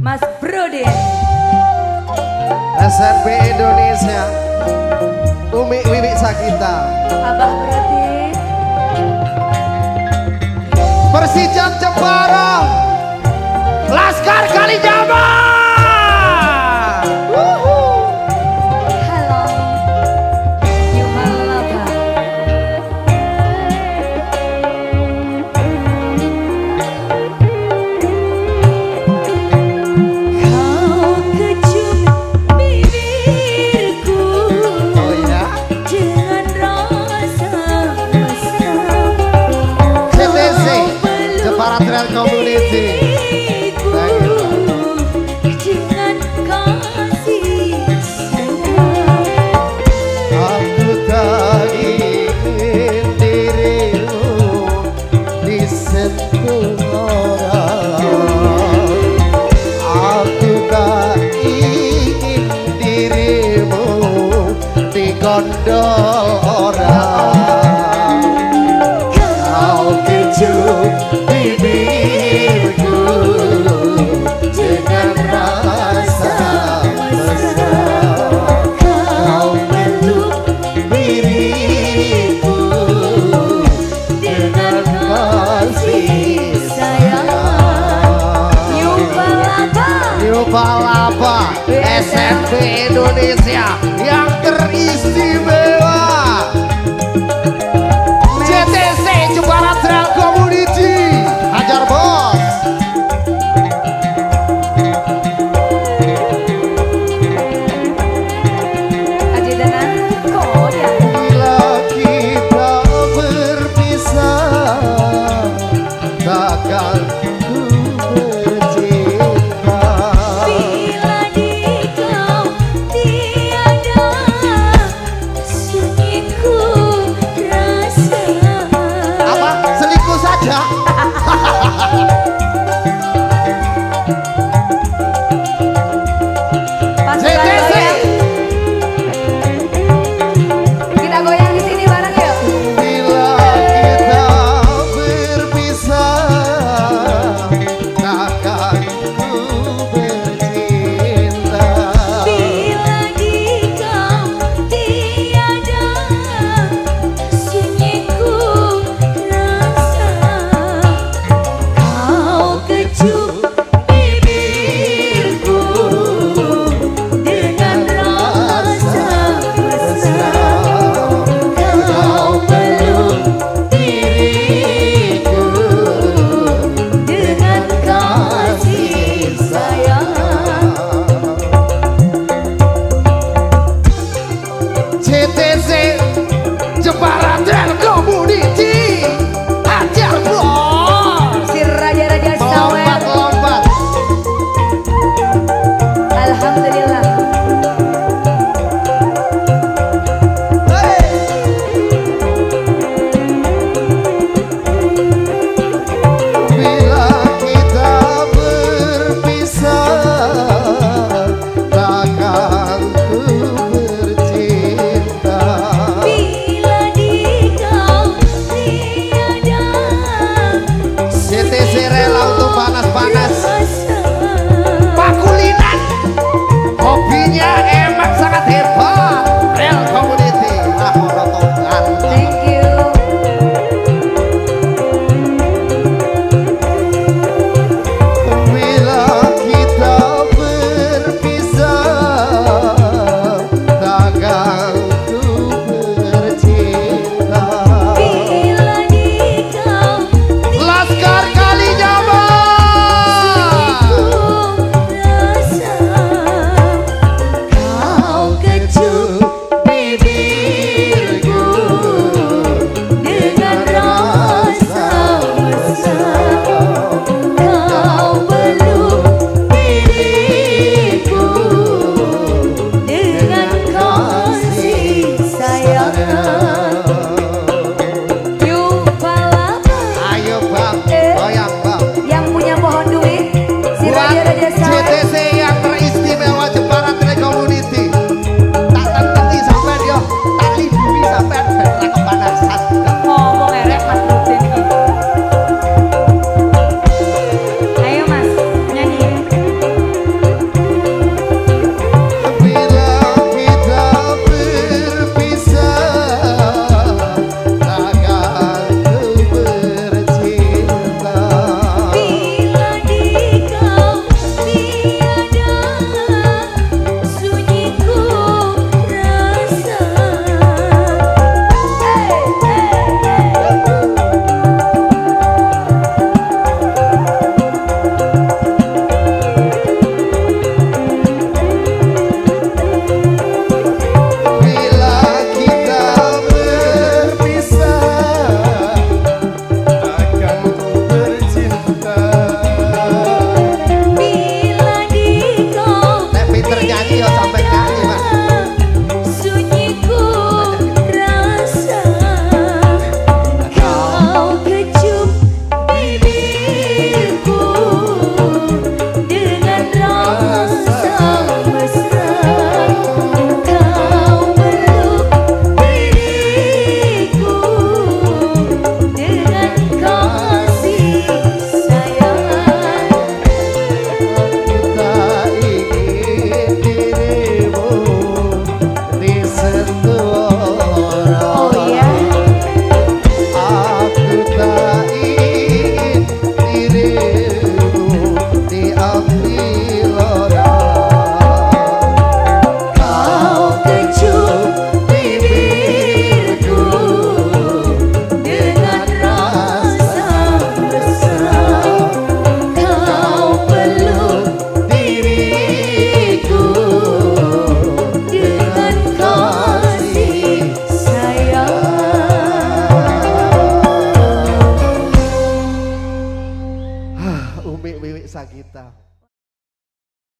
Mas Brodin SNP Indonesia. Umi Wiwi Sakita. Abah Brodin Persija Jepara. Laskar Kalijaman Jepara Trail Community. Thank you, Dengan Yupalapa SMP Indonesia yang teristimewa. JTC Jepara Trail Community. Hajar bos. Bila kita berpisah Takkan 자.